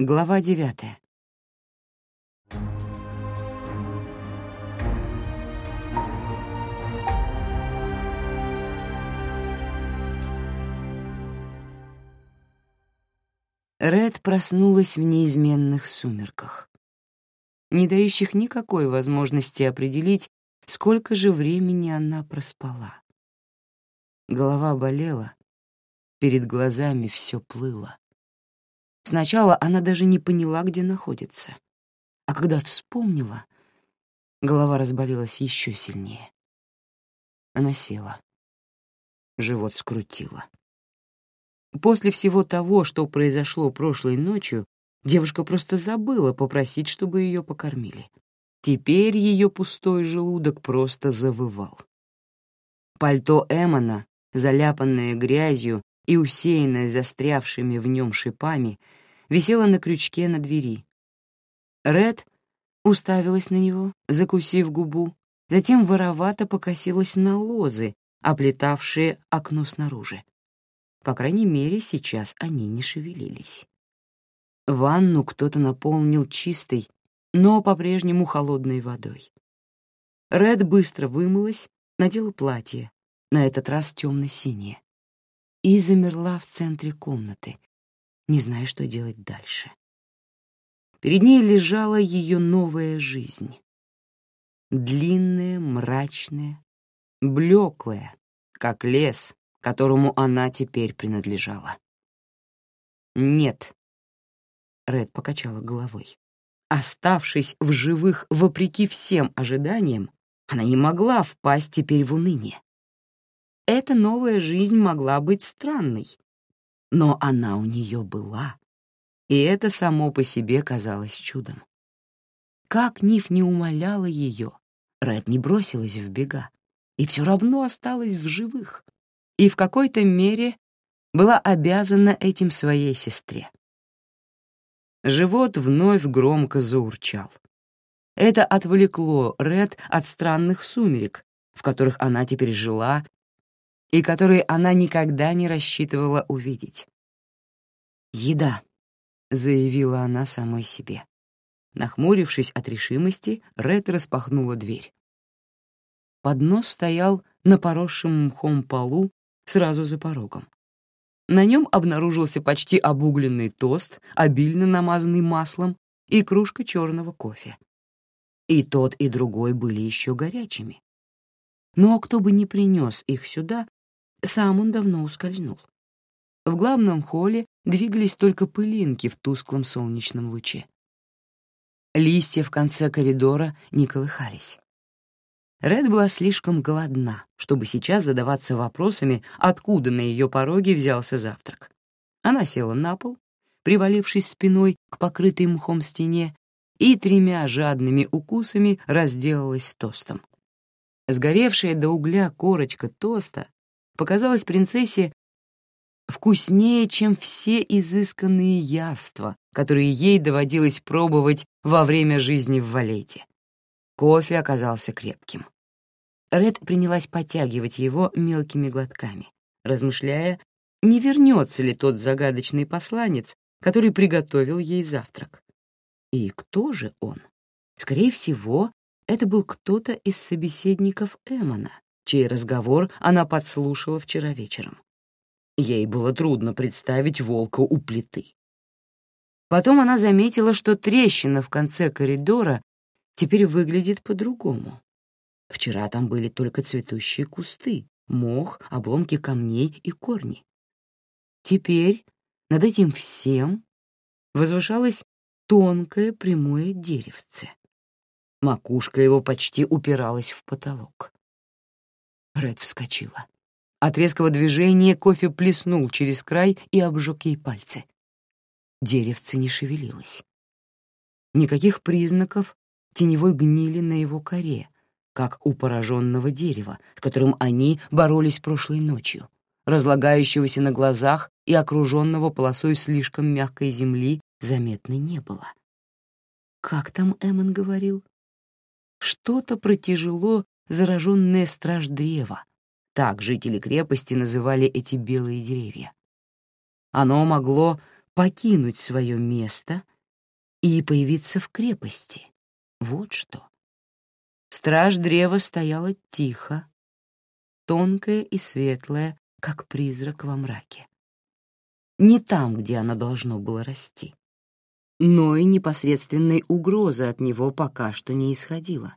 Глава девятая. Ред проснулась в неизменных сумерках, не дающих никакой возможности определить, сколько же времени она проспала. Голова болела, перед глазами все плыло. Сначала она даже не поняла, где находится, а когда вспомнила, голова разболелась еще сильнее. Она села. Живот скрутило. После всего того, что произошло прошлой ночью, девушка просто забыла попросить, чтобы ее покормили. Теперь ее пустой желудок просто завывал. Пальто Эмона, заляпанное грязью и усеянное застрявшими в нем шипами, висело на крючке на двери. Ред уставилась на него, закусив губу, затем воровато покосилась на лозы, оплетавшие окно снаружи. По крайней мере, сейчас они не шевелились. Ванну кто-то наполнил чистой, но по-прежнему холодной водой. Ред быстро вымылась, надела платье, на этот раз темно-синее, и замерла в центре комнаты, не зная, что делать дальше. Перед ней лежала ее новая жизнь. Длинная, мрачная, блеклая, как лес, которому она теперь принадлежала. «Нет», — Ред покачала головой. Оставшись в живых вопреки всем ожиданиям, она не могла впасть теперь в уныние. Эта новая жизнь могла быть странной, но она у нее была, и это само по себе казалось чудом. Как Ниф не умоляла ее, Ред не бросилась в бега и все равно осталась в живых — и в какой-то мере была обязана этим своей сестре. Живот вновь громко заурчал. Это отвлекло Ред от странных сумерек, в которых она теперь жила и которые она никогда не рассчитывала увидеть. «Еда», — заявила она самой себе. Нахмурившись от решимости, Ред распахнула дверь. Поднос стоял на поросшем мхом полу сразу за порогом. На нем обнаружился почти обугленный тост, обильно намазанный маслом, и кружка черного кофе. И тот, и другой были еще горячими. Но кто бы ни принес их сюда, сам он давно ускользнул. В главном холле двигались только пылинки в тусклом солнечном луче. Листья в конце коридора не колыхались. Ред была слишком голодна, чтобы сейчас задаваться вопросами, откуда на ее пороге взялся завтрак. Она села на пол, привалившись спиной к покрытой мхом стене, и тремя жадными укусами разделалась с тостом. Сгоревшая до угля корочка тоста показалась принцессе вкуснее, чем все изысканные яства, которые ей доводилось пробовать во время жизни в Валете. Кофе оказался крепким. Ред принялась подтягивать его мелкими глотками, размышляя, не вернется ли тот загадочный посланец, который приготовил ей завтрак. И кто же он? Скорее всего, это был кто-то из собеседников Эмона, чей разговор она подслушала вчера вечером. Ей было трудно представить волка у плиты. Потом она заметила, что трещина в конце коридора теперь выглядит по-другому. Вчера там были только цветущие кусты, мох, обломки камней и корни. Теперь над этим всем возвышалось тонкое прямое деревце. Макушка его почти упиралась в потолок. Ред вскочила. От резкого движения кофе плеснул через край и обжег ей пальцы. Деревце не шевелилось. Никаких признаков теневой гнили на его коре, как у пораженного дерева, с которым они боролись прошлой ночью, разлагающегося на глазах и окруженного полосой слишком мягкой земли заметно не было. Как там Эммон говорил? Что-то про тяжело зараженное страж древа. Так жители крепости называли эти белые деревья. Оно могло покинуть свое место и появиться в крепости. Вот что. Страж древа стояла тихо, тонкая и светлая, как призрак во мраке. Не там, где оно должно было расти. Но и непосредственной угрозы от него пока что не исходило.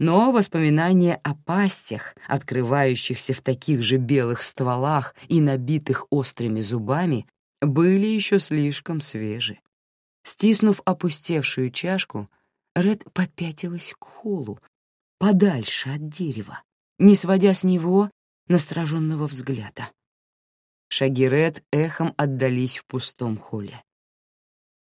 Но воспоминания о пастях, открывающихся в таких же белых стволах и набитых острыми зубами, были еще слишком свежи. Стиснув опустевшую чашку, Ред попятилась к холу, подальше от дерева, не сводя с него настороженного взгляда. Шаги Ред эхом отдались в пустом холле.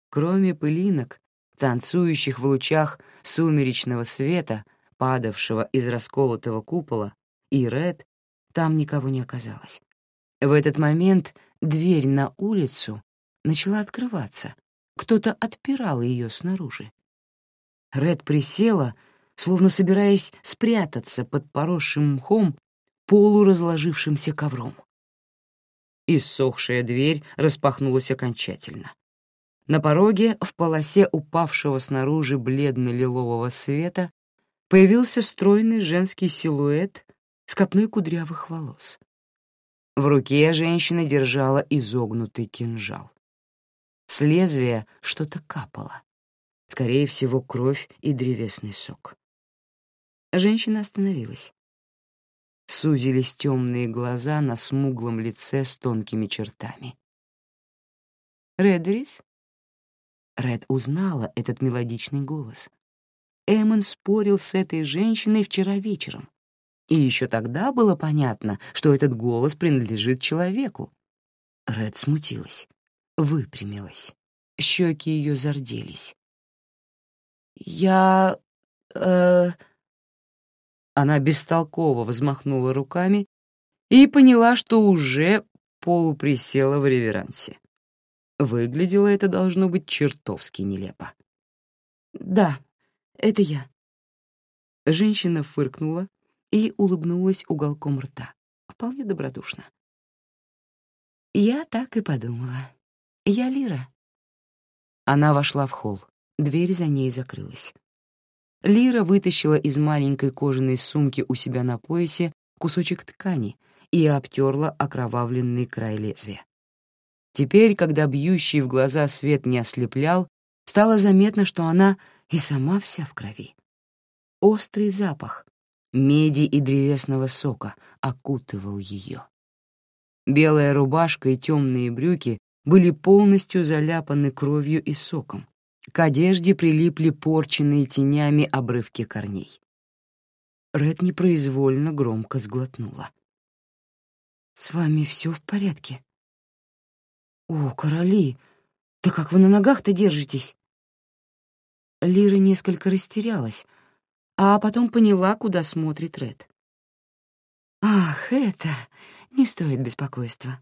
Кроме пылинок, танцующих в лучах сумеречного света, падавшего из расколотого купола, и Ред, там никого не оказалось. В этот момент дверь на улицу начала открываться. Кто-то отпирал ее снаружи. Ред присела, словно собираясь спрятаться под поросшим мхом полуразложившимся ковром. Иссохшая дверь распахнулась окончательно. На пороге, в полосе упавшего снаружи бледно-лилового света, появился стройный женский силуэт с копной кудрявых волос. В руке женщина держала изогнутый кинжал. С лезвия что-то капало. Скорее всего, кровь и древесный сок. Женщина остановилась. Сузились темные глаза на смуглом лице с тонкими чертами. «Редверис?» Ред узнала этот мелодичный голос. Эммон спорил с этой женщиной вчера вечером. И еще тогда было понятно, что этот голос принадлежит человеку. Ред смутилась, выпрямилась. Щеки ее зарделись. «Я... э...» Она бестолково взмахнула руками и поняла, что уже полуприсела в реверансе. Выглядело это должно быть чертовски нелепо. «Да, это я». Женщина фыркнула и улыбнулась уголком рта, вполне добродушно. «Я так и подумала. Я Лира». Она вошла в холл. Дверь за ней закрылась. Лира вытащила из маленькой кожаной сумки у себя на поясе кусочек ткани и обтерла окровавленный край лезвия. Теперь, когда бьющий в глаза свет не ослеплял, стало заметно, что она и сама вся в крови. Острый запах меди и древесного сока окутывал ее. Белая рубашка и темные брюки были полностью заляпаны кровью и соком, к одежде прилипли порченные тенями обрывки корней. Ред непроизвольно громко сглотнула. «С вами все в порядке?» «О, короли, да как вы на ногах-то держитесь?» Лира несколько растерялась, а потом поняла, куда смотрит Ред. «Ах, это... не стоит беспокойства.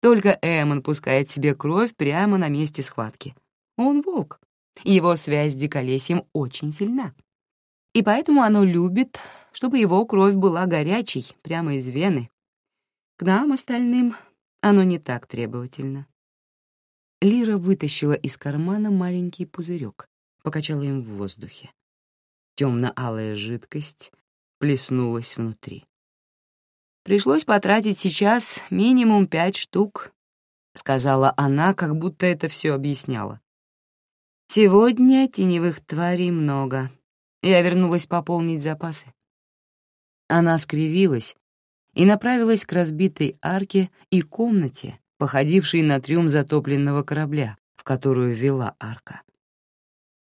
Только Эммон пускает себе кровь прямо на месте схватки. Он волк, его связь с диколесьем очень сильна. И поэтому оно любит, чтобы его кровь была горячей, прямо из вены. К нам, остальным, оно не так требовательно. Лира вытащила из кармана маленький пузырек, покачала им в воздухе. Темно-алая жидкость плеснулась внутри. «Пришлось потратить сейчас минимум пять штук», — сказала она, как будто это все объясняла. Сегодня теневых тварей много. Я вернулась пополнить запасы. Она скривилась и направилась к разбитой арке и комнате, походившей на трюм затопленного корабля, в которую вела арка.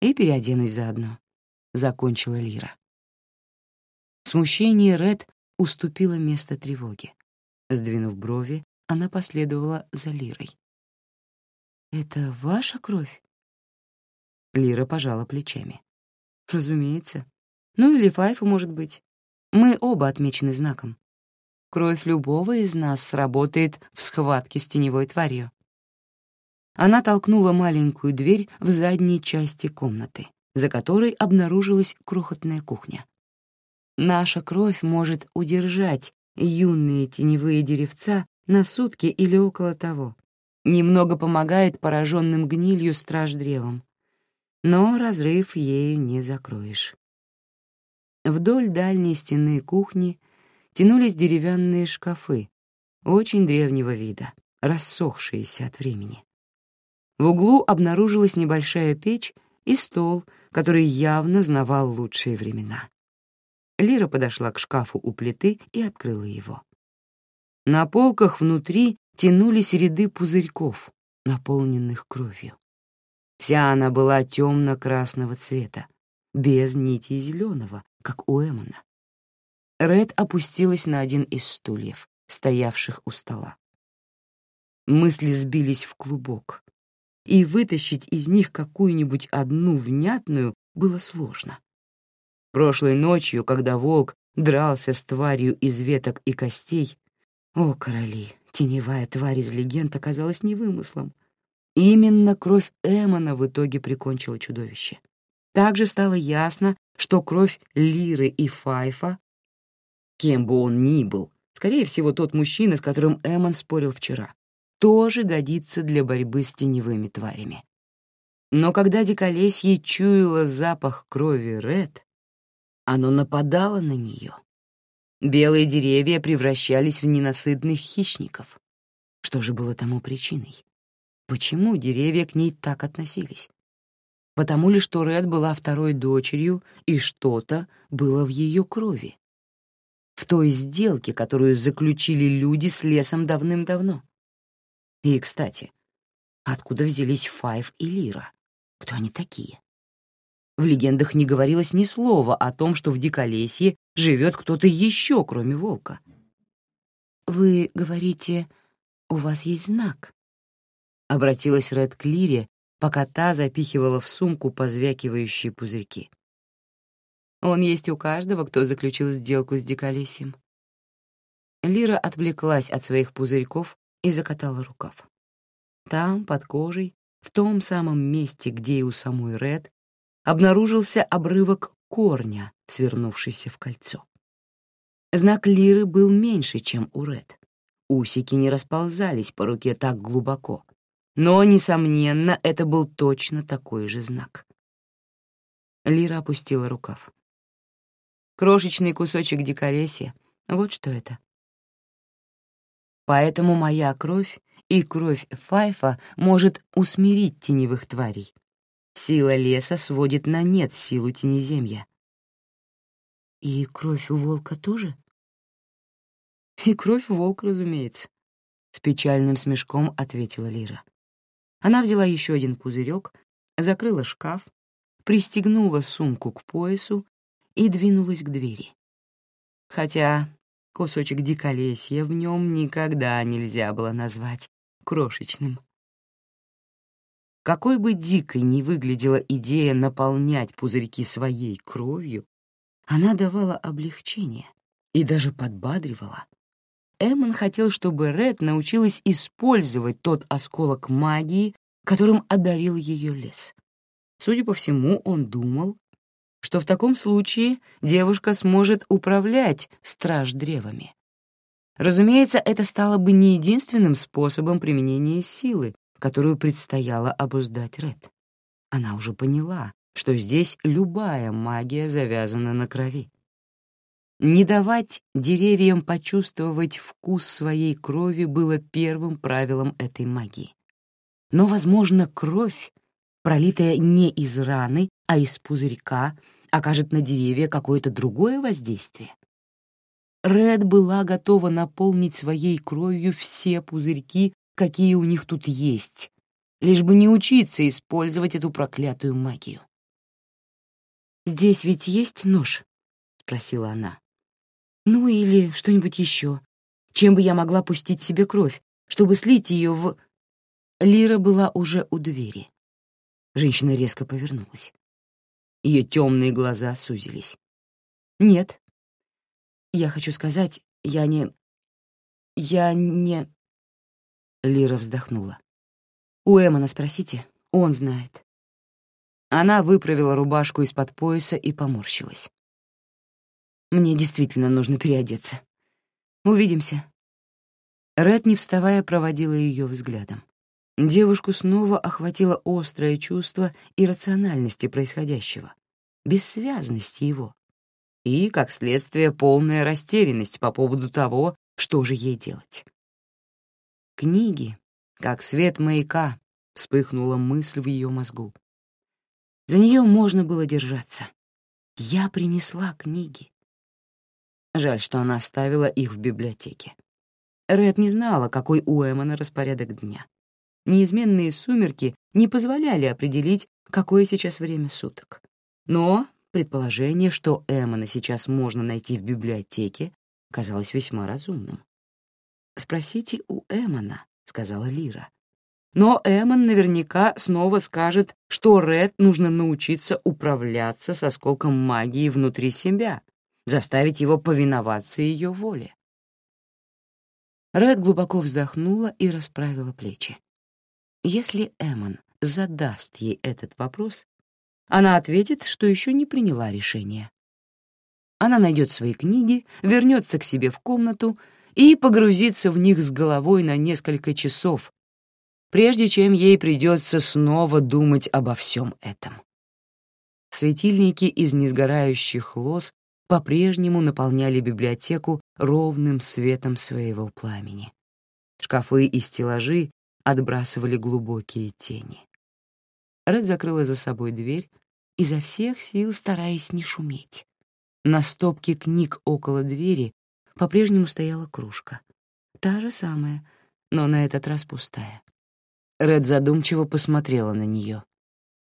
«И переоденусь заодно», — закончила Лира. В смущении Ред уступила место тревоге. Сдвинув брови, она последовала за Лирой. «Это ваша кровь?» Лира пожала плечами. «Разумеется. Ну или Файфа, может быть. Мы оба отмечены знаком. Кровь любого из нас сработает в схватке с теневой тварью». Она толкнула маленькую дверь в задней части комнаты, за которой обнаружилась крохотная кухня. «Наша кровь может удержать юные теневые деревца на сутки или около того. Немного помогает пораженным гнилью страж-древом, но разрыв ею не закроешь. Вдоль дальней стены кухни тянулись деревянные шкафы, очень древнего вида, рассохшиеся от времени. В углу обнаружилась небольшая печь и стол, который явно знавал лучшие времена. Лира подошла к шкафу у плиты и открыла его. На полках внутри тянулись ряды пузырьков, наполненных кровью. Вся она была темно-красного цвета, без нити зеленого, как у Эмона. Ред опустилась на один из стульев, стоявших у стола. Мысли сбились в клубок, и вытащить из них какую-нибудь одну внятную было сложно. Прошлой ночью, когда волк дрался с тварью из веток и костей, о, короли, теневая тварь из легенд оказалась не вымыслом. Именно кровь Эмона в итоге прикончила чудовище. Также стало ясно, что кровь Лиры и Файфа, кем бы он ни был, скорее всего, тот мужчина, с которым Эмон спорил вчера, тоже годится для борьбы с теневыми тварями. Но когда диколесье чуяло запах крови Ред, оно нападало на нее. Белые деревья превращались в ненасытных хищников. Что же было тому причиной? Почему деревья к ней так относились? Потому ли, что Ред была второй дочерью, и что-то было в ее крови? В той сделке, которую заключили люди с лесом давным-давно. И, кстати, откуда взялись Файв и Лира? Кто они такие? В легендах не говорилось ни слова о том, что в Диколесье живет кто-то еще, кроме волка. «Вы говорите, у вас есть знак?» — обратилась Ред к Лире, пока та запихивала в сумку позвякивающие пузырьки. «Он есть у каждого, кто заключил сделку с Диколесьем». Лира отвлеклась от своих пузырьков и закатала рукав. Там, под кожей, в том самом месте, где и у самой Ред, обнаружился обрывок корня, свернувшийся в кольцо. Знак лиры был меньше, чем у Ред. Усики не расползались по руке так глубоко, но, несомненно, это был точно такой же знак. Лира опустила рукав. Крошечный кусочек диколесья — вот что это. Поэтому моя кровь и кровь Файфа может усмирить теневых тварей, Сила леса сводит на нет силу тенеземья. И кровь у волка тоже? И кровь волка, разумеется, с печальным смешком ответила Лира. Она взяла еще один пузырек, закрыла шкаф, пристегнула сумку к поясу и двинулась к двери. Хотя кусочек диколесья в нем никогда нельзя было назвать крошечным. Какой бы дикой ни выглядела идея наполнять пузырьки своей кровью, она давала облегчение и даже подбадривала. Эммон хотел, чтобы Ред научилась использовать тот осколок магии, которым одарил ее лес. Судя по всему, он думал, что в таком случае девушка сможет управлять страж-древами. Разумеется, это стало бы не единственным способом применения силы, которую предстояло обуздать Ред. Она уже поняла, что здесь любая магия завязана на крови. Не давать деревьям почувствовать вкус своей крови было первым правилом этой магии. Но, возможно, кровь, пролитая не из раны, а из пузырька, окажет на деревья какое-то другое воздействие. Ред была готова наполнить своей кровью все пузырьки какие у них тут есть, лишь бы не учиться использовать эту проклятую магию. «Здесь ведь есть нож?» — спросила она. «Ну или что-нибудь еще. Чем бы я могла пустить себе кровь, чтобы слить ее в...» Лира была уже у двери. Женщина резко повернулась. Ее темные глаза сузились. «Нет. Я хочу сказать, я не... Я не...» Лира вздохнула. «У Эмона спросите, он знает». Она выправила рубашку из-под пояса и поморщилась. «Мне действительно нужно переодеться. Увидимся». Ред, не вставая, проводила ее взглядом. Девушку снова охватило острое чувство иррациональности происходящего, бессвязности его и, как следствие, полная растерянность по поводу того, что же ей делать. Книги, как свет маяка, вспыхнула мысль в ее мозгу. За нее можно было держаться. Я принесла книги. Жаль, что она оставила их в библиотеке. Рэд не знала, какой у Эммона распорядок дня. Неизменные сумерки не позволяли определить, какое сейчас время суток. Но предположение, что Эммона сейчас можно найти в библиотеке, казалось весьма разумным. «Спросите у Эммона», — сказала Лира. Но Эммон наверняка снова скажет, что Ред нужно научиться управляться с осколком магии внутри себя, заставить его повиноваться ее воле. Ред глубоко вздохнула и расправила плечи. Если Эмон задаст ей этот вопрос, она ответит, что еще не приняла решение. Она найдет свои книги, вернется к себе в комнату и погрузится в них с головой на несколько часов, прежде чем ей придется снова думать обо всем этом. Светильники из несгорающих лоз по-прежнему наполняли библиотеку ровным светом своего пламени. Шкафы и стеллажи отбрасывали глубокие тени. Ред закрыла за собой дверь, изо всех сил стараясь не шуметь. На стопке книг около двери по-прежнему стояла кружка. Та же самая, но на этот раз пустая. Ред задумчиво посмотрела на нее,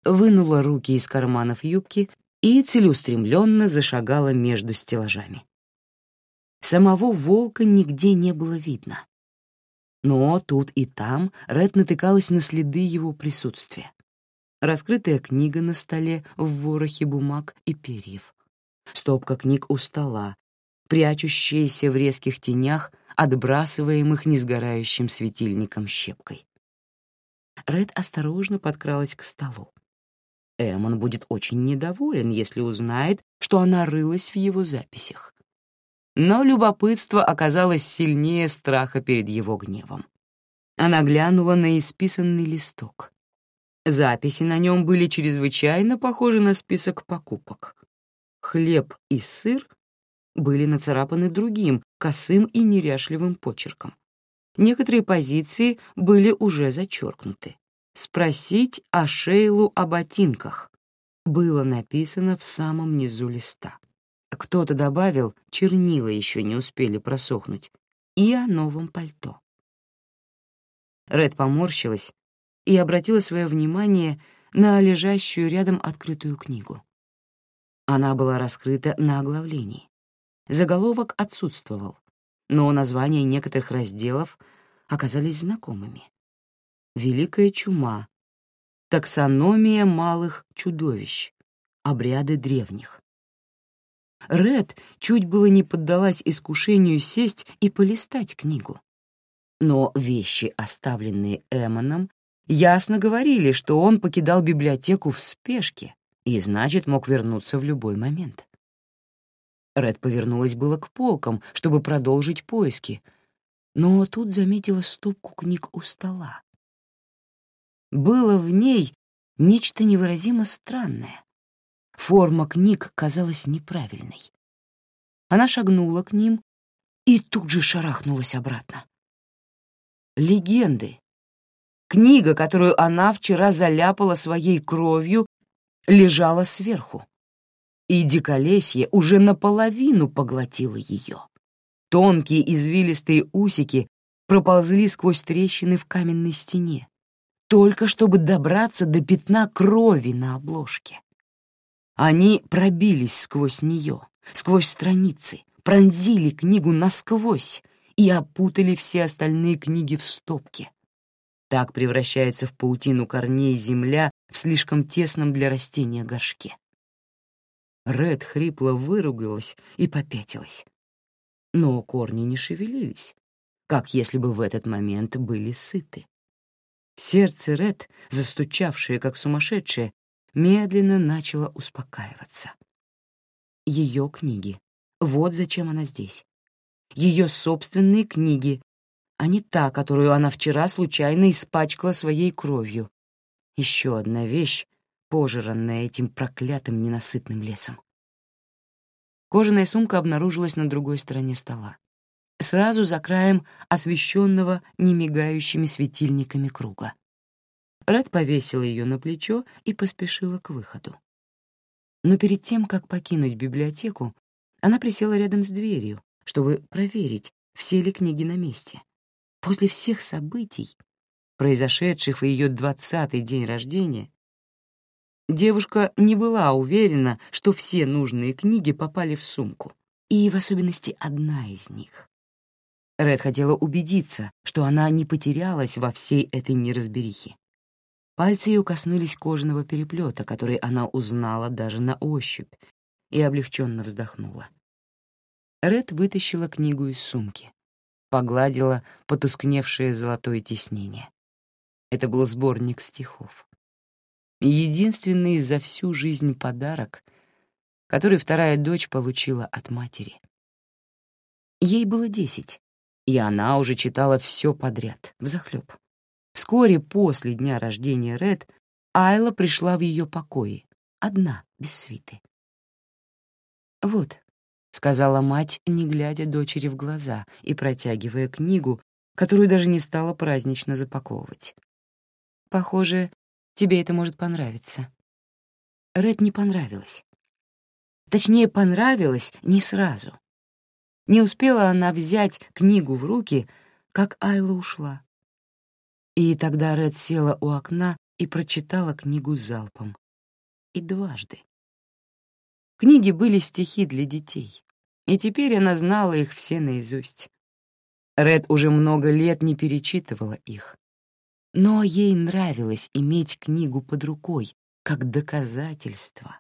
вынула руки из карманов юбки и целеустремленно зашагала между стеллажами. Самого волка нигде не было видно. Но тут и там Ред натыкалась на следы его присутствия. Раскрытая книга на столе в ворохе бумаг и перьев. Стопка книг у стола, прячущаяся в резких тенях, отбрасываемых несгорающим светильником щепкой. Ред осторожно подкралась к столу. Эмон будет очень недоволен, если узнает, что она рылась в его записях но любопытство оказалось сильнее страха перед его гневом. Она глянула на исписанный листок. Записи на нем были чрезвычайно похожи на список покупок. Хлеб и сыр были нацарапаны другим, косым и неряшливым почерком. Некоторые позиции были уже зачеркнуты. «Спросить о Шейлу о ботинках» было написано в самом низу листа. Кто-то добавил, чернила еще не успели просохнуть, и о новом пальто. Ред поморщилась и обратила свое внимание на лежащую рядом открытую книгу. Она была раскрыта на оглавлении. Заголовок отсутствовал, но названия некоторых разделов оказались знакомыми. «Великая чума», «Таксономия малых чудовищ», «Обряды древних». Ред чуть было не поддалась искушению сесть и полистать книгу. Но вещи, оставленные Эмоном, ясно говорили, что он покидал библиотеку в спешке и, значит, мог вернуться в любой момент. Ред повернулась было к полкам, чтобы продолжить поиски, но тут заметила стопку книг у стола. Было в ней нечто невыразимо странное. Форма книг казалась неправильной. Она шагнула к ним и тут же шарахнулась обратно. Легенды. Книга, которую она вчера заляпала своей кровью, лежала сверху. И диколесье уже наполовину поглотило ее. Тонкие извилистые усики проползли сквозь трещины в каменной стене, только чтобы добраться до пятна крови на обложке. Они пробились сквозь нее, сквозь страницы, пронзили книгу насквозь и опутали все остальные книги в стопке. Так превращается в паутину корней земля в слишком тесном для растения горшке. Ред хрипло выругалась и попятилась. Но корни не шевелились, как если бы в этот момент были сыты. Сердце Ред, застучавшее как сумасшедшее, медленно начала успокаиваться. Ее книги. Вот зачем она здесь. Ее собственные книги, а не та, которую она вчера случайно испачкала своей кровью. Еще одна вещь, пожранная этим проклятым ненасытным лесом. Кожаная сумка обнаружилась на другой стороне стола, сразу за краем освещенного немигающими светильниками круга. Ред повесила ее на плечо и поспешила к выходу. Но перед тем, как покинуть библиотеку, она присела рядом с дверью, чтобы проверить, все ли книги на месте. После всех событий, произошедших в ее двадцатый день рождения, девушка не была уверена, что все нужные книги попали в сумку, и в особенности одна из них. Ред хотела убедиться, что она не потерялась во всей этой неразберихе. Пальцы ее коснулись кожаного переплета, который она узнала даже на ощупь, и облегченно вздохнула. Ред вытащила книгу из сумки, погладила потускневшее золотое тиснение. Это был сборник стихов. Единственный за всю жизнь подарок, который вторая дочь получила от матери. Ей было десять, и она уже читала все подряд, взахлёб. Вскоре после дня рождения Ред Айла пришла в ее покои, одна, без свиты. «Вот», — сказала мать, не глядя дочери в глаза и протягивая книгу, которую даже не стала празднично запаковывать. «Похоже, тебе это может понравиться». Ред не понравилось. Точнее, понравилось не сразу. Не успела она взять книгу в руки, как Айла ушла. И тогда Ред села у окна и прочитала книгу залпом. И дважды. Книги были стихи для детей, и теперь она знала их все наизусть. Ред уже много лет не перечитывала их. Но ей нравилось иметь книгу под рукой, как доказательство,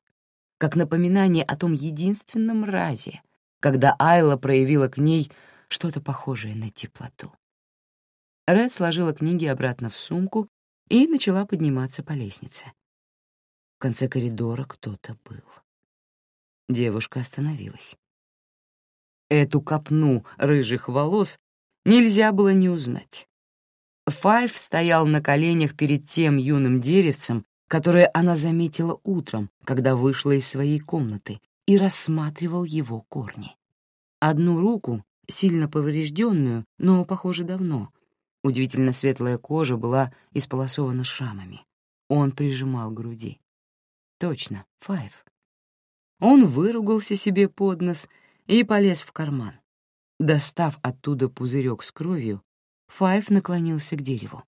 как напоминание о том единственном разе, когда Айла проявила к ней что-то похожее на теплоту. Ред сложила книги обратно в сумку и начала подниматься по лестнице. В конце коридора кто-то был. Девушка остановилась. Эту копну рыжих волос нельзя было не узнать. Файв стоял на коленях перед тем юным деревцем, которое она заметила утром, когда вышла из своей комнаты, и рассматривал его корни. Одну руку, сильно поврежденную, но, похоже, давно, Удивительно светлая кожа была исполосована шрамами. Он прижимал груди. Точно, Файв. Он выругался себе под нос и полез в карман. Достав оттуда пузырек с кровью, Файв наклонился к дереву.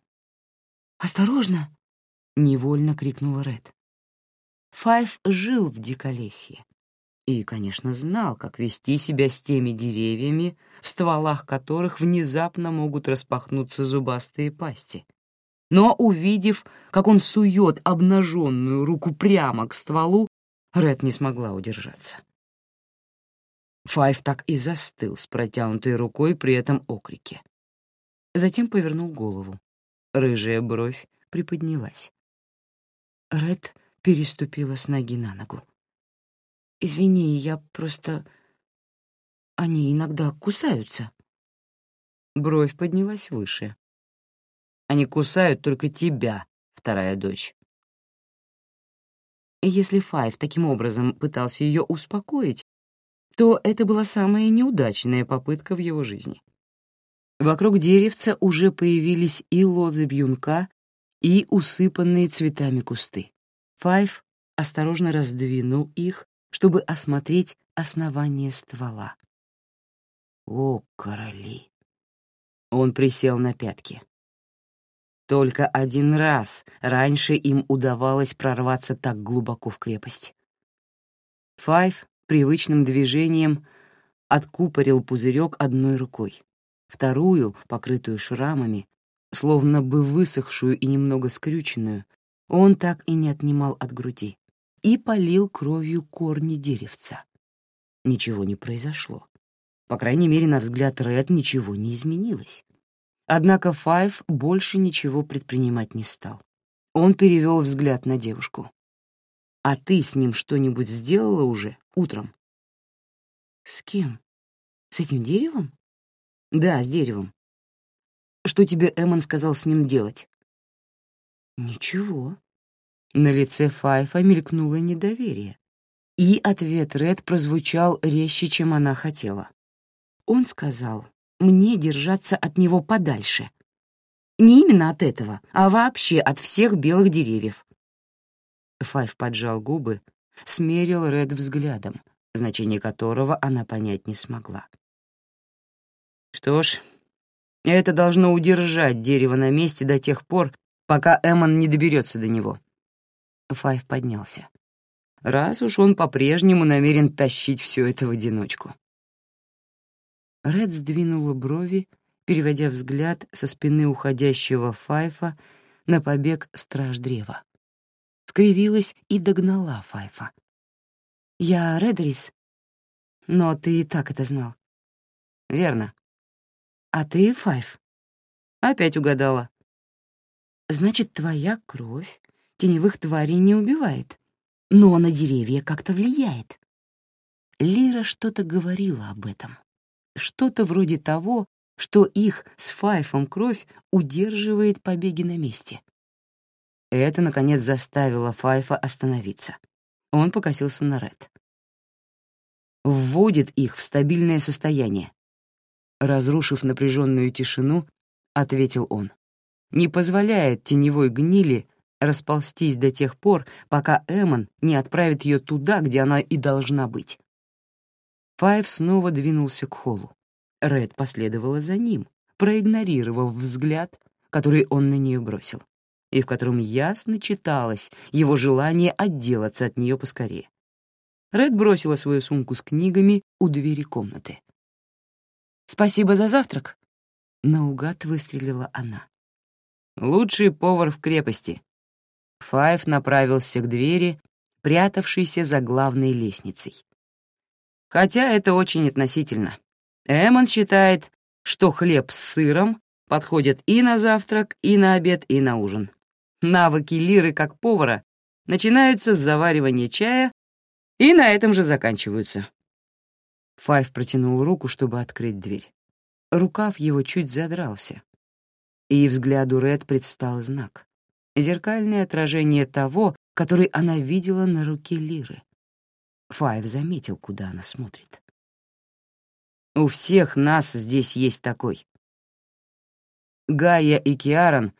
«Осторожно!» — невольно крикнула Ред. Файв жил в Диколесье, и, конечно, знал, как вести себя с теми деревьями, в стволах которых внезапно могут распахнуться зубастые пасти. Но, увидев, как он сует обнаженную руку прямо к стволу, Ред не смогла удержаться. Файв так и застыл с протянутой рукой при этом окрике. Затем повернул голову. Рыжая бровь приподнялась. Ред переступила с ноги на ногу. Извини, я просто... Они иногда кусаются. Бровь поднялась выше. Они кусают только тебя, вторая дочь. И если Файв таким образом пытался ее успокоить, то это была самая неудачная попытка в его жизни. Вокруг деревца уже появились и лозы вьюнка, и усыпанные цветами кусты. Файв осторожно раздвинул их чтобы осмотреть основание ствола. О, короли! Он присел на пятки. Только один раз раньше им удавалось прорваться так глубоко в крепость. Файв привычным движением откупорил пузырек одной рукой, вторую, покрытую шрамами, словно бы высохшую и немного скрюченную, он так и не отнимал от груди и полил кровью корни деревца. Ничего не произошло. По крайней мере, на взгляд Ред ничего не изменилось. Однако Файв больше ничего предпринимать не стал. Он перевел взгляд на девушку. «А ты с ним что-нибудь сделала уже утром?» «С кем? С этим деревом?» «Да, с деревом. Что тебе Эммон сказал с ним делать?» «Ничего». На лице Файфа мелькнуло недоверие, и ответ Ред прозвучал резче, чем она хотела. Он сказал, мне держаться от него подальше. Не именно от этого, а вообще от всех белых деревьев. Файв поджал губы, смерил Ред взглядом, значение которого она понять не смогла. Что ж, это должно удержать дерево на месте до тех пор, пока Эммон не доберется до него. Файв поднялся. Раз уж он по-прежнему намерен тащить все это в одиночку. Ред сдвинула брови, переводя взгляд со спины уходящего Файфа на побег страж древа. Скривилась и догнала Файфа. «Я Редрис. Но ты и так это знал». «Верно. А ты Файф?» «Опять угадала». «Значит, твоя кровь теневых тварей не убивает, но на деревья как-то влияет». Лира что-то говорила об этом. Что-то вроде того, что их с Файфом кровь удерживает побеги на месте. Это, наконец, заставило Файфа остановиться. Он покосился на Ред. Вводит их в стабильное состояние. Разрушив напряженную тишину, ответил он. Не позволяет теневой гнили расползтись до тех пор, пока Эмон не отправит ее туда, где она и должна быть. Файв снова двинулся к холлу. Ред последовала за ним, проигнорировав взгляд, который он на нее бросил, и в котором ясно читалось его желание отделаться от нее поскорее. Ред бросила свою сумку с книгами у двери комнаты. «Спасибо за завтрак», — наугад выстрелила она. «Лучший повар в крепости». Файв направился к двери, прятавшейся за главной лестницей. Хотя это очень относительно. Эммон считает, что хлеб с сыром подходит и на завтрак, и на обед, и на ужин. Навыки Лиры как повара начинаются с заваривания чая и на этом же заканчиваются. Файв протянул руку, чтобы открыть дверь. Рукав его чуть задрался, и взгляду Ред предстал знак — зеркальное отражение того, который она видела на руке Лиры. Файв заметил, куда она смотрит. «У всех нас здесь есть такой». Гая и Киарон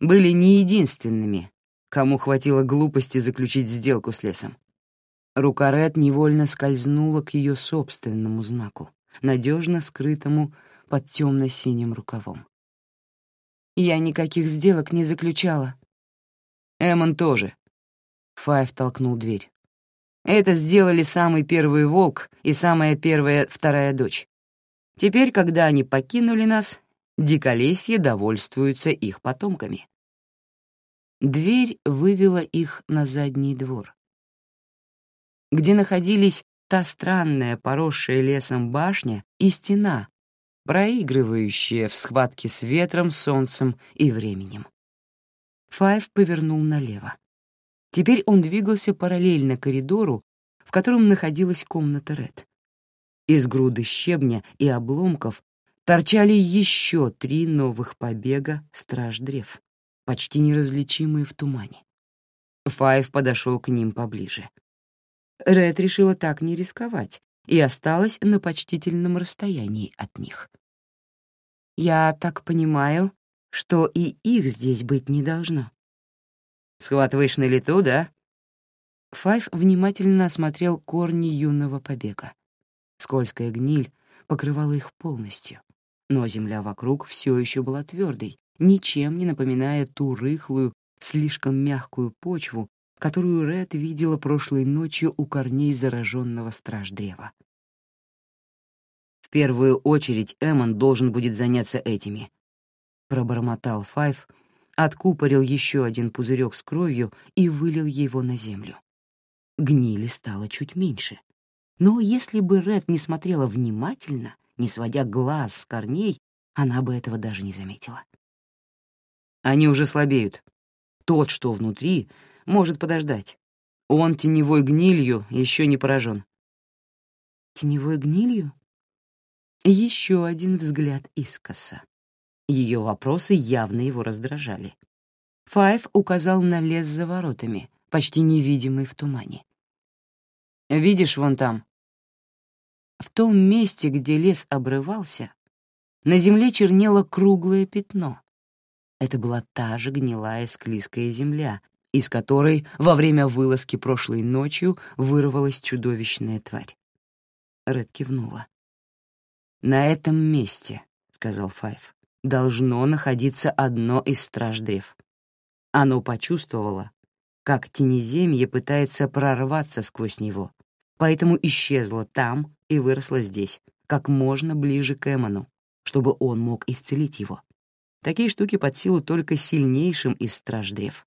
были не единственными, кому хватило глупости заключить сделку с лесом. Рука Ред невольно скользнула к ее собственному знаку, надежно скрытому под темно-синим рукавом. «Я никаких сделок не заключала». «Эммон тоже». Файв толкнул дверь. Это сделали самый первый волк и самая первая вторая дочь. Теперь, когда они покинули нас, диколесье довольствуются их потомками. Дверь вывела их на задний двор, где находились та странная, поросшая лесом башня и стена, проигрывающая в схватке с ветром, солнцем и временем. Файв повернул налево. Теперь он двигался параллельно коридору, в котором находилась комната Ред. Из груды щебня и обломков торчали еще три новых побега страж-древ, почти неразличимые в тумане. Файв подошел к ним поближе. Ред решила так не рисковать и осталась на почтительном расстоянии от них. «Я так понимаю, что и их здесь быть не должно», Схватываешь на лету, да?» Файв внимательно осмотрел корни юного побега. Скользкая гниль покрывала их полностью, но земля вокруг все еще была твердой, ничем не напоминая ту рыхлую, слишком мягкую почву, которую Ред видела прошлой ночью у корней зараженного страждрева. «В первую очередь Эммон должен будет заняться этими», — пробормотал Файв, откупорил еще один пузырек с кровью и вылил его на землю. Гнили стало чуть меньше. Но если бы Ред не смотрела внимательно, не сводя глаз с корней, она бы этого даже не заметила. Они уже слабеют. Тот, что внутри, может подождать. Он теневой гнилью еще не поражен. Теневой гнилью? Еще один взгляд искоса. Ее вопросы явно его раздражали. Файв указал на лес за воротами, почти невидимый в тумане. «Видишь вон там?» В том месте, где лес обрывался, на земле чернело круглое пятно. Это была та же гнилая склизкая земля, из которой во время вылазки прошлой ночью вырвалась чудовищная тварь. Ред кивнула. «На этом месте», — сказал Файв, — «должно находиться одно из страждрев». Оно почувствовало, как тенеземье пытается прорваться сквозь него, поэтому исчезло там и выросло здесь, как можно ближе к Эмону, чтобы он мог исцелить его. Такие штуки под силу только сильнейшим из страждрев.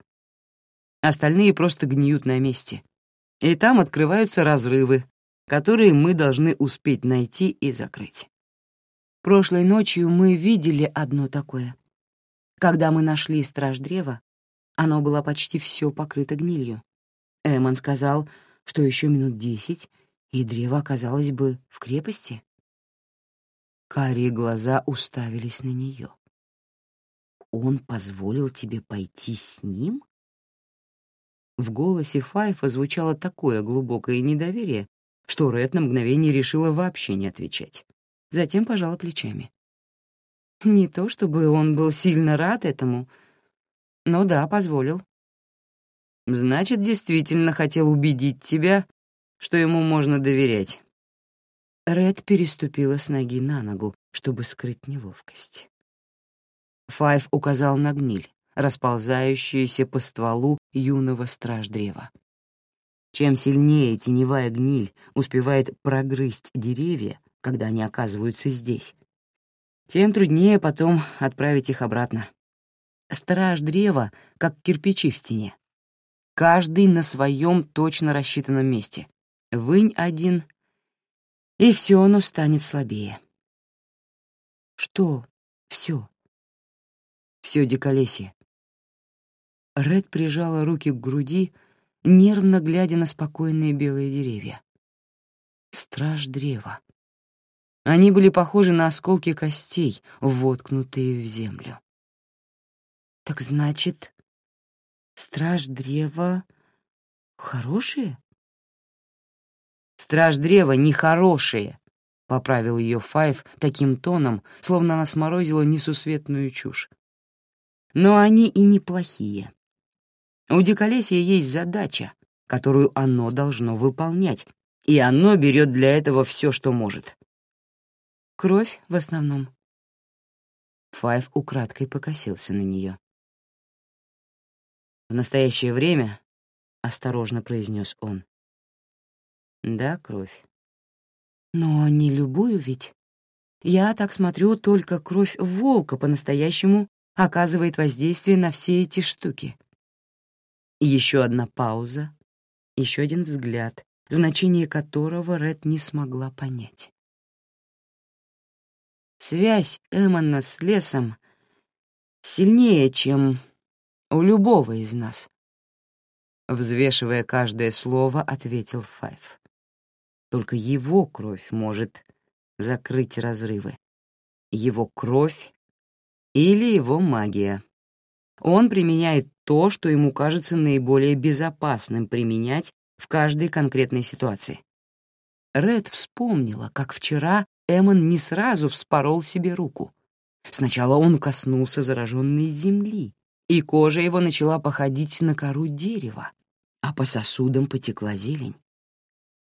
Остальные просто гниют на месте. И там открываются разрывы, которые мы должны успеть найти и закрыть. Прошлой ночью мы видели одно такое. Когда мы нашли страж древа, оно было почти все покрыто гнилью. Эмон сказал, что еще минут десять, и древо оказалось бы в крепости. Карие глаза уставились на нее. «Он позволил тебе пойти с ним?» В голосе Файфа звучало такое глубокое недоверие, что Ред на мгновение решила вообще не отвечать. Затем пожала плечами. Не то чтобы он был сильно рад этому, но да, позволил. Значит, действительно хотел убедить тебя, что ему можно доверять. Ред переступила с ноги на ногу, чтобы скрыть неловкость. Файв указал на гниль, расползающуюся по стволу юного страждрева. Чем сильнее теневая гниль успевает прогрызть деревья, когда они оказываются здесь, тем труднее потом отправить их обратно. Страж древа, как кирпичи в стене. Каждый на своем точно рассчитанном месте. Вынь один и все оно станет слабее. Что все? Все диколесье. Ред прижала руки к груди, нервно глядя на спокойные белые деревья. Страж древа. Они были похожи на осколки костей, воткнутые в землю. Так значит, страж древа хорошие? Страж древа нехорошие, — поправил ее Файв таким тоном, словно она сморозила несусветную чушь. Но они и неплохие. У диколесья есть задача, которую оно должно выполнять, и оно берет для этого все, что может. Кровь в основном. Файв украдкой покосился на нее. «В настоящее время», — осторожно произнес он, да, кровь. Но не любую ведь. Я так смотрю, только кровь волка по-настоящему оказывает воздействие на все эти штуки. Еще одна пауза, еще один взгляд, значение которого Ред не смогла понять. Связь Эммона с лесом сильнее, чем у любого из нас. Взвешивая каждое слово, ответил Файв. Только его кровь может закрыть разрывы. Его кровь или его магия. Он применяет то, что ему кажется наиболее безопасным применять в каждой конкретной ситуации. Ред вспомнила, как вчера Эмон не сразу вспорол себе руку. Сначала он коснулся зараженной земли, и кожа его начала походить на кору дерева, а по сосудам потекла зелень.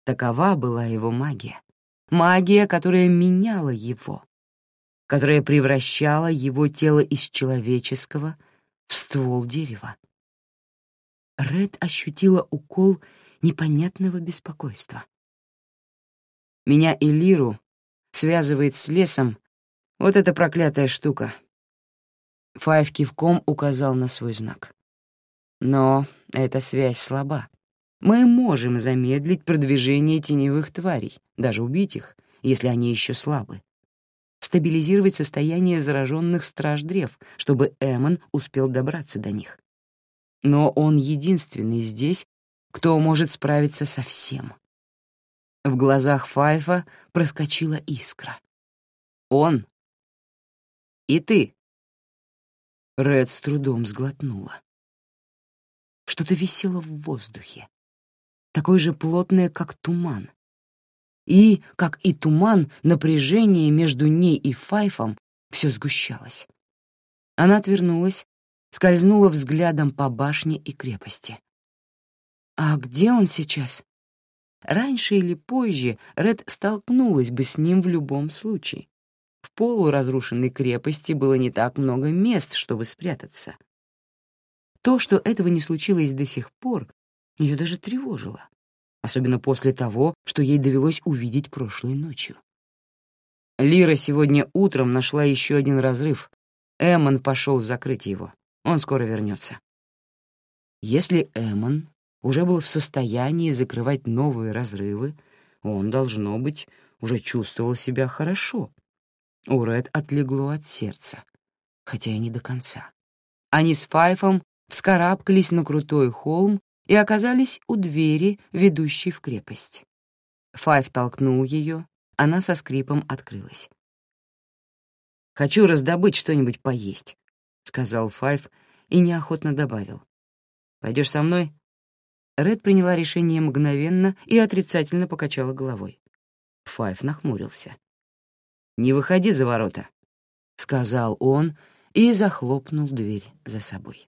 Такова была его магия. Магия, которая меняла его, которая превращала его тело из человеческого в ствол дерева. Ред ощутила укол непонятного беспокойства. Меня и Лиру связывает с лесом вот эта проклятая штука. Файв кивком указал на свой знак. Но эта связь слаба мы можем замедлить продвижение теневых тварей, даже убить их, если они еще слабы. Стабилизировать состояние зараженных страждрев, чтобы Эмон успел добраться до них. Но он единственный здесь, кто может справиться со всем. В глазах Файфа проскочила искра. Он и ты, Ред с трудом сглотнула. Что-то висело в воздухе, такое же плотное, как туман. И, как и туман, напряжение между ней и Файфом все сгущалось. Она отвернулась, скользнула взглядом по башне и крепости. «А где он сейчас?» Раньше или позже Ред столкнулась бы с ним в любом случае. В полуразрушенной крепости было не так много мест, чтобы спрятаться. То, что этого не случилось до сих пор, ее даже тревожило, особенно после того, что ей довелось увидеть прошлой ночью. Лира сегодня утром нашла еще один разрыв. Эммон пошел закрыть его. Он скоро вернется. Если Эммон уже был в состоянии закрывать новые разрывы, он, должно быть, уже чувствовал себя хорошо. У Ред отлегло от сердца, хотя и не до конца. Они с Файфом вскарабкались на крутой холм и оказались у двери, ведущей в крепость. Файф толкнул ее, она со скрипом открылась. «Хочу раздобыть что-нибудь поесть», — сказал Файф и неохотно добавил. «Пойдешь со мной?» Ред приняла решение мгновенно и отрицательно покачала головой. Файв нахмурился. «Не выходи за ворота», — сказал он и захлопнул дверь за собой.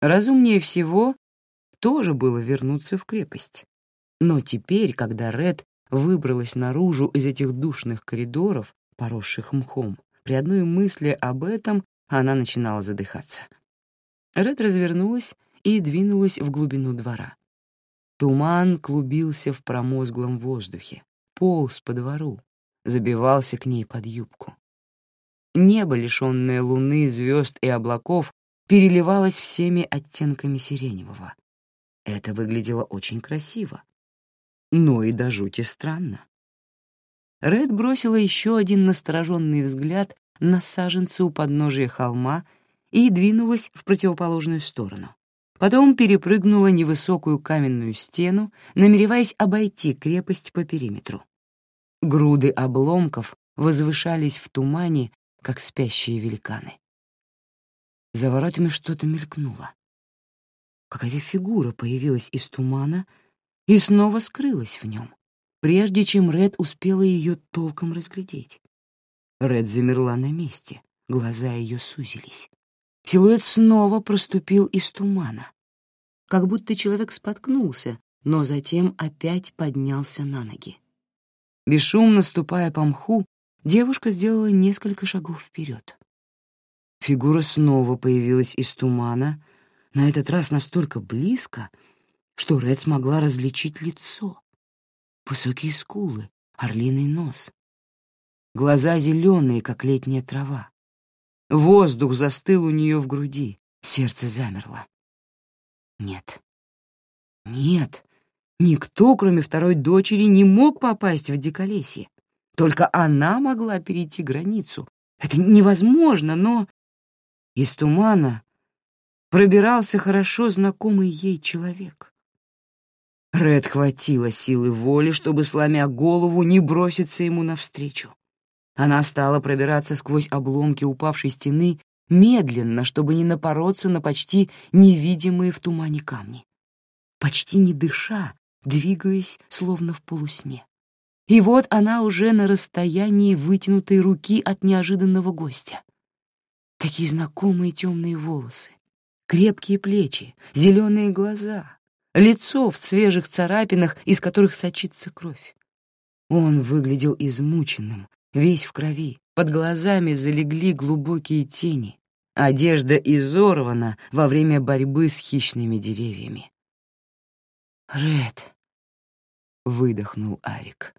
Разумнее всего тоже было вернуться в крепость. Но теперь, когда Ред выбралась наружу из этих душных коридоров, поросших мхом, при одной мысли об этом она начинала задыхаться. Ред развернулась и двинулась в глубину двора. Туман клубился в промозглом воздухе, полз по двору, забивался к ней под юбку. Небо, лишенное луны, звезд и облаков, переливалось всеми оттенками сиреневого. Это выглядело очень красиво, но и до жути странно. Ред бросила еще один настороженный взгляд на саженцы у подножия холма и двинулась в противоположную сторону. Потом перепрыгнула невысокую каменную стену, намереваясь обойти крепость по периметру. Груды обломков возвышались в тумане, как спящие великаны. За воротами что-то мелькнуло. Какая-то фигура появилась из тумана и снова скрылась в нем, прежде чем Ред успела ее толком разглядеть. Ред замерла на месте, глаза ее сузились. Силуэт снова проступил из тумана. Как будто человек споткнулся, но затем опять поднялся на ноги. Бесшумно ступая по мху, девушка сделала несколько шагов вперед. Фигура снова появилась из тумана, на этот раз настолько близко, что Ред смогла различить лицо. Высокие скулы, орлиный нос. Глаза зеленые, как летняя трава. Воздух застыл у нее в груди, сердце замерло. Нет. Нет. Никто, кроме второй дочери, не мог попасть в диколесье. Только она могла перейти границу. Это невозможно, но... Из тумана пробирался хорошо знакомый ей человек. Ред хватило силы воли, чтобы, сломя голову, не броситься ему навстречу. Она стала пробираться сквозь обломки упавшей стены медленно, чтобы не напороться на почти невидимые в тумане камни. Почти не дыша, двигаясь, словно в полусне. И вот она уже на расстоянии вытянутой руки от неожиданного гостя. Такие знакомые темные волосы, крепкие плечи, зеленые глаза, лицо в свежих царапинах, из которых сочится кровь. Он выглядел измученным, весь в крови, под глазами залегли глубокие тени, одежда изорвана во время борьбы с хищными деревьями. «Ред», — выдохнул Арик.